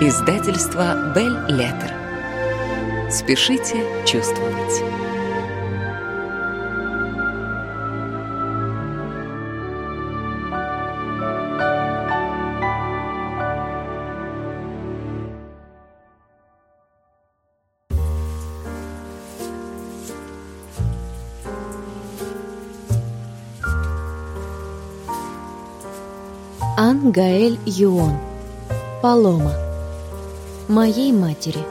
Издательство «Бель Леттер». Спешите чувствовать. Ан Гаэль Юон. Палома. Моей матери.